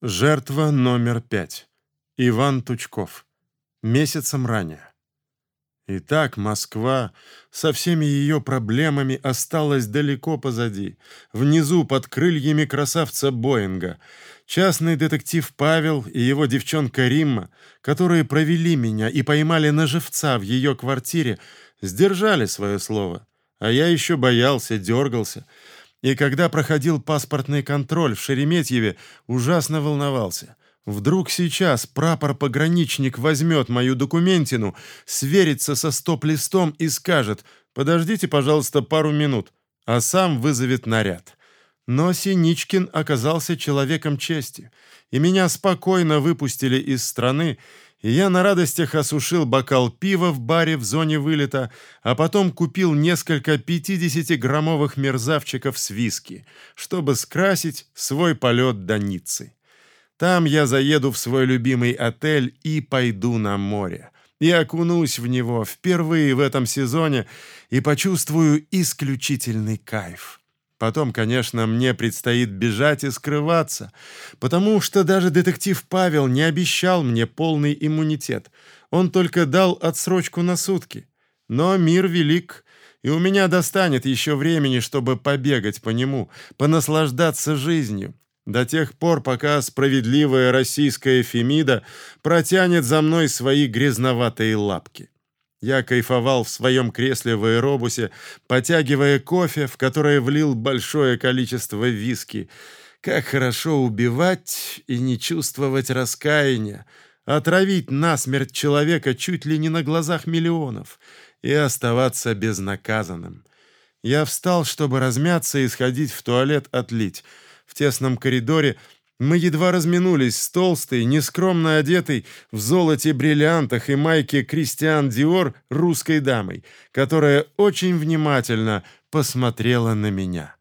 Жертва номер пять. Иван Тучков. Месяцем ранее. Итак, Москва со всеми ее проблемами осталась далеко позади. Внизу, под крыльями красавца Боинга, частный детектив Павел и его девчонка Римма, которые провели меня и поймали на живца в ее квартире, сдержали свое слово. А я еще боялся, дергался — и когда проходил паспортный контроль в Шереметьеве, ужасно волновался. Вдруг сейчас прапор-пограничник возьмет мою документину, сверится со стоп-листом и скажет «Подождите, пожалуйста, пару минут», а сам вызовет наряд. Но Синичкин оказался человеком чести, и меня спокойно выпустили из страны, и я на радостях осушил бокал пива в баре в зоне вылета, а потом купил несколько 50-граммовых мерзавчиков с виски, чтобы скрасить свой полет до Ниццы. Там я заеду в свой любимый отель и пойду на море. И окунусь в него впервые в этом сезоне и почувствую исключительный кайф. Потом, конечно, мне предстоит бежать и скрываться, потому что даже детектив Павел не обещал мне полный иммунитет. Он только дал отсрочку на сутки. Но мир велик, и у меня достанет еще времени, чтобы побегать по нему, понаслаждаться жизнью, до тех пор, пока справедливая российская Фемида протянет за мной свои грязноватые лапки. Я кайфовал в своем кресле в аэробусе, потягивая кофе, в которое влил большое количество виски. Как хорошо убивать и не чувствовать раскаяния, отравить насмерть человека чуть ли не на глазах миллионов и оставаться безнаказанным. Я встал, чтобы размяться и сходить в туалет отлить. В тесном коридоре мы едва разминулись с толстой, нескромно одетой в золоте бриллиантах и майке Кристиан Диор русской дамой, которая очень внимательно посмотрела на меня.